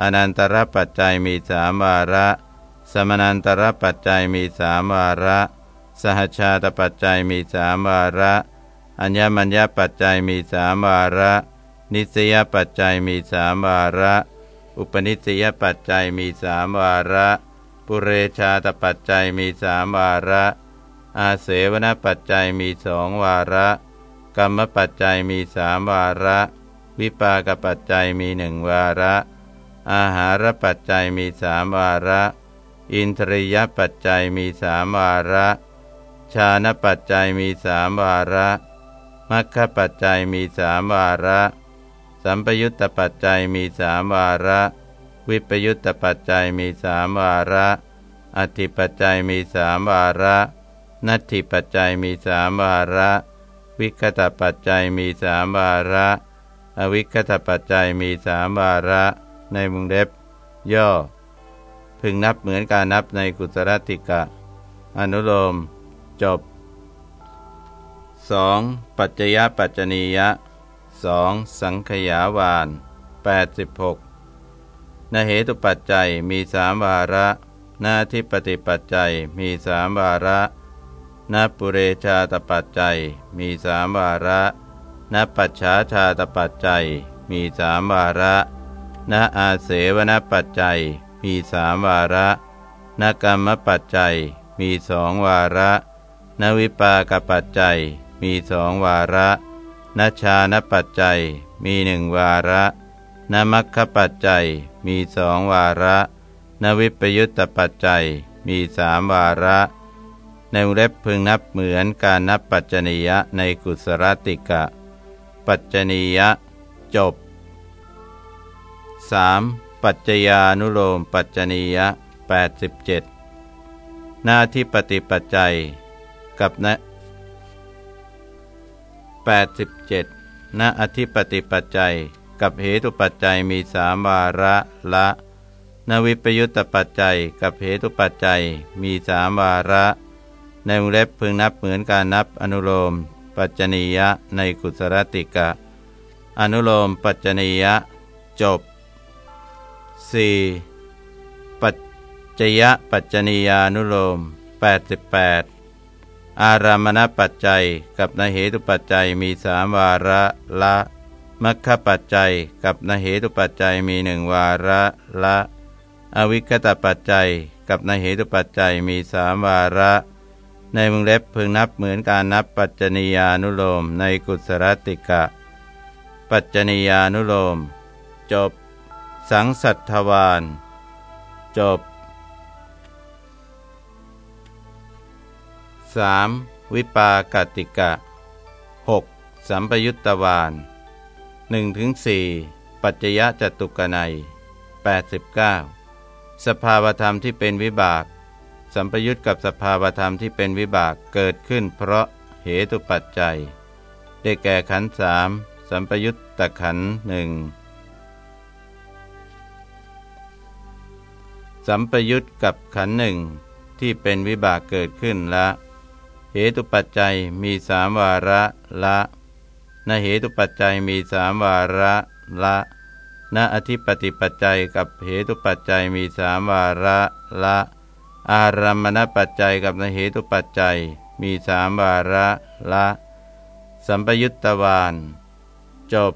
อนันตรปัจจัยมีสามวาระ สมนันตรปัจจัยมีสามวาระ สหชาตปัจจัยมีสามวาระ อัญญมัญญปัจจัยมีสามวาระ นิสยปัจจัยมีสามวาระ อุปนิสยปัจจัยมีสามวาระ ปุเรชาตปัจจัยมีสามวาระ อาเสวนปัจจัยมีสองวาระ กรรมปัจจัยมีสามวาระ วิปากปัจจัยมีหนึ่งวาระ อาหารปัจจัยมีสามวาระ อินทรียปัจจัยมีสามวาระ ชาณปัจจัยมีสามวาระมัคคปัจจัยมีสามวาระ สัมปยุตตปัจจัยมีสามวาระ วิปยุตตปัจจัยมีสามวาระ อธิปัจจัยมีสามวาระ นัตถิปัจจัยมีสามวาระ วิคตปัจจัยมีสามวาระ อวิคตปัจจัยมีสามวาระ ในมุงเล็บย่อ พึงนับเหมือนการนับในกุศลติกะ อนุโลม จบ 2. ปัจจยปัจจนียะ 2. สังขยาวาน 86นเหตุปัจจัยมีสามวาระนาทิปติปัจจัยมีสามวาระนาปุเรชาตปัจจัยมีสามวาระนาปัจฉาชาตปัจจัยมีสามวาระนาอาเสวนปัจจัยมีสามวาระนกรรมปัจจัยมีสองวาระนวิปากปัจจัยมีสองวาระ นชานปัจจัยมีหนึ่งวาระนมัคคปัจจัยมีสองวาระ นวิปยุตตปัจจัยมีสามวาระ ในเล็บพึงนับเหมือนการนับปัจจนียะในกุศลติกะ ปัจจนียะ จบ 3. ปัจจญานุโลมปัจจนียะ87 หน้าที่ปฏิปัจจัย กับนะ 87ณอธิปติปัจจัย กับเหตุปัจจัยมีสามวาระละ นวิปยุตตปัจจัย กับเหตุปัจจัยมีสามวาระ ในวงเล็บพึงนับเหมือนการนับอนุโลม ปัจจนียะในกุศลติกะ อนุโลมปัจจนียะ จบ 4. ปัจจยะปัจจนียานุโลม88 อารามณปัจจัยกับนเหตุปัจจัยมีสามวาระละมัคคปัจจัยกับนเหตุปัจจัยมีหนึ่งวาระละ อวิคตปัจจัยกับนเหตุปัจจัยมีสามวาระ ในมึงเล็บพึงนับเหมือนการนับปัจจนียานุโลมในกุศลติกะ ปัจจนียานุโลม จบ สังสัตทวาน จบ 3. วิปากติกะ 6. สัมปยุตตวาน1ถึง4ปัจจยะจตุกนัย89 สภาวธรรมที่เป็นวิบาก สัมปยุตกับสภาวธรรมที่เป็นวิบากเกิดขึ้น เพราะเหตุปัจจัย ได้แก่ขันสามสัมปยุตตะขันหนึ่งสัมปยุตกับขันหนึ่งที่เป็นวิบากเกิดขึ้นละ เหตุปัจจัยมีสามวาระละนเหตุปัจจัยมีสามวาระละณอธิปติปัจจัยกับเหตุปัจจัยมีสามวาระละ อารามณปัจจัยกับนเหตุปัจจัยมีสามวาระละ สัมปยุตตวานจบ